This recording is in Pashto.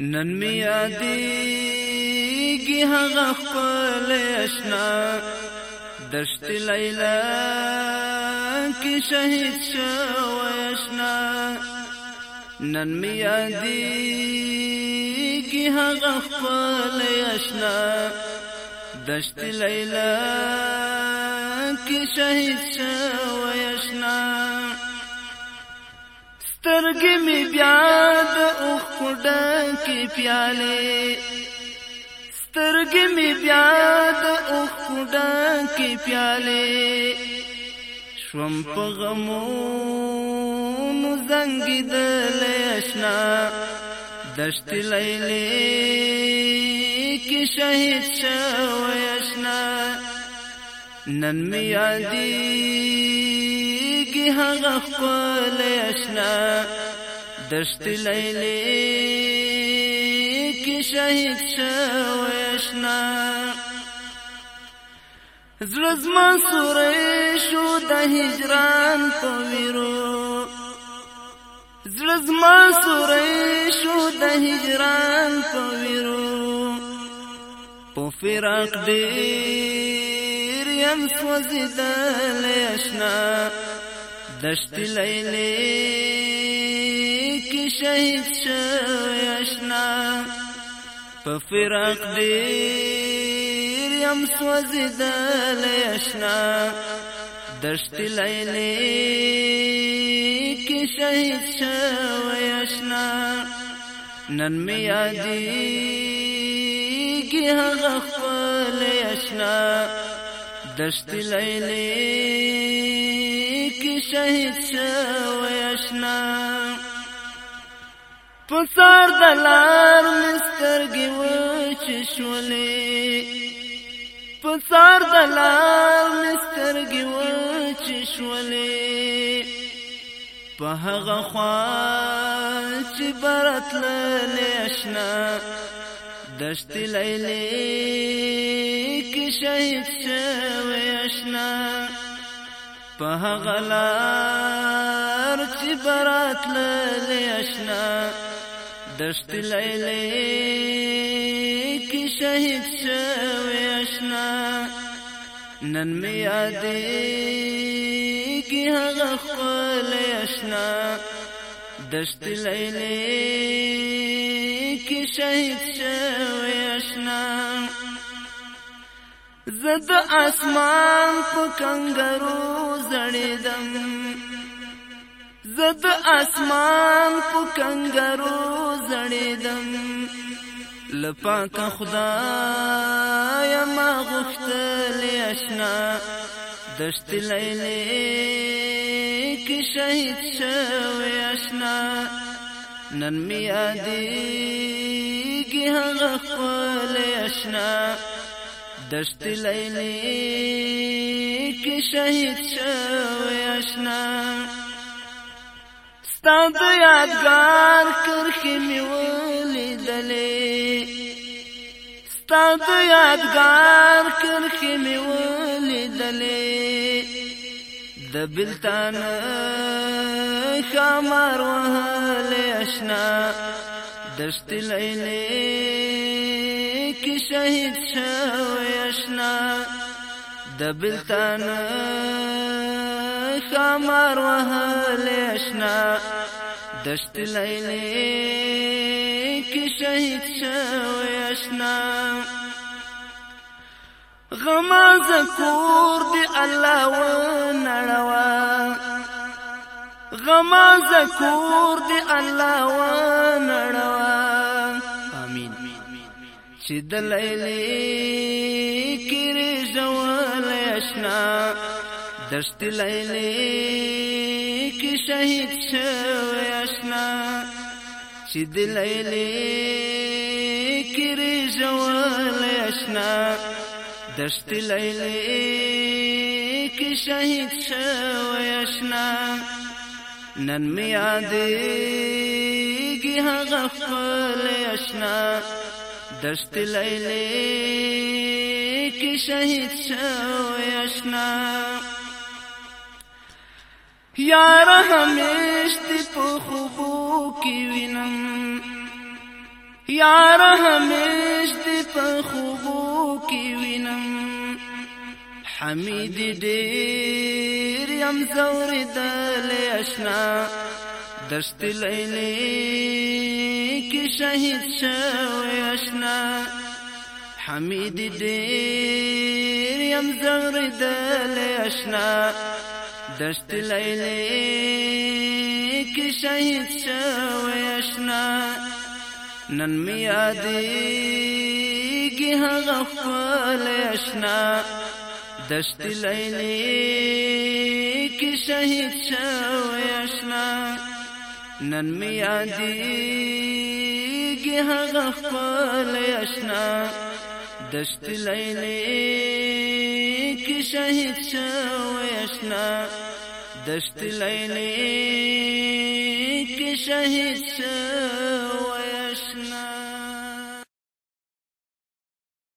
نن می یادی کی هغه خپل آشنا دشت لیلا کی شهید شو آشنا نن می یادی کی هغه خپل آشنا دشت لیلا کی شهید شو آشنا سترګې می بیا د اوخ کې پیاله سترګې می بیا د اوخ کې پیاله شوم په غمو زنګې د لښنا دشت لیلې کې شهید شو یشنا نن می یادی هغه خپل آشنا دشت لیلی کی شهید شو آشنا زرزما سورې شو د هجران په ویرو زرزما سورې شو د هجران په ویرو په فراق دې یم سوځدل آشنا دشت لیلی کی شهید شوی اشنا په فراق دیر یم سوزیدل اشنا دشت لیلی کی شهید شوی اشنا نن می یادی کی هغه خپل اشنا دشت لیلی شهید شوی اشنا پسار دلار مسترګي و چې شولې پسار دلار مسترګي و چې شولې په هغه خوا چې برت لنې اشنا دشت لیلې کې شهید شوی اشنا په غلار چې برات للی اشنا دشت لیلی کی شهید شوی اشنا نن می یادې کی هغه خپل اشنا دشت لیلی کی شهید شوی اشنا زد اسمان په کنګرو زړیدم زد اسمان په کنګرو زړیدم لپاک خدای ما غفتل آشنا دشت لیلی کی شهید شوی آشنا نن می یادیږي هغه خپل آشنا دشت لیلی کی شهید شوی اشنا ستا د یادګار کرخې مې ولیدلې ستا د یادګار کرخې مې ولیدلې د بلتان خمار وهلې اشنا دشت لیلی شهید شوی اشنا د بلتان خمر وهل اشنا دشت لیلی کی شهید شوی اشنا غما زکور دی الله و نړوا غما زکور دی الله و نړوا چې د لیلی کری ژوال اشنا دشت لیلی کی شهید شو اشنا چې د لیلی کری ژوال اشنا دشت لیلی کی شهید شو اشنا نن میادېږي هغه خپل اشنا دشت لیلی کی شهید شو یشنا یار همیش دی په خوبو کې وینم یار همیش دی په خوبو کې وینم حمید ډیر یم زور دل آشنا دشت لیلی کې شهید شو یشنا حمید ډیر يم دل یشنا دشت لیلی کې شهید شو یشنا نن می یادې کې هغه خپل آشنا دشت لیلی کې شهید شو یشنا نن می یادې دی هغه خپل آشنا دشت لیلی کی شهید شو آشنا دشت لیلی کی شهید شو آشنا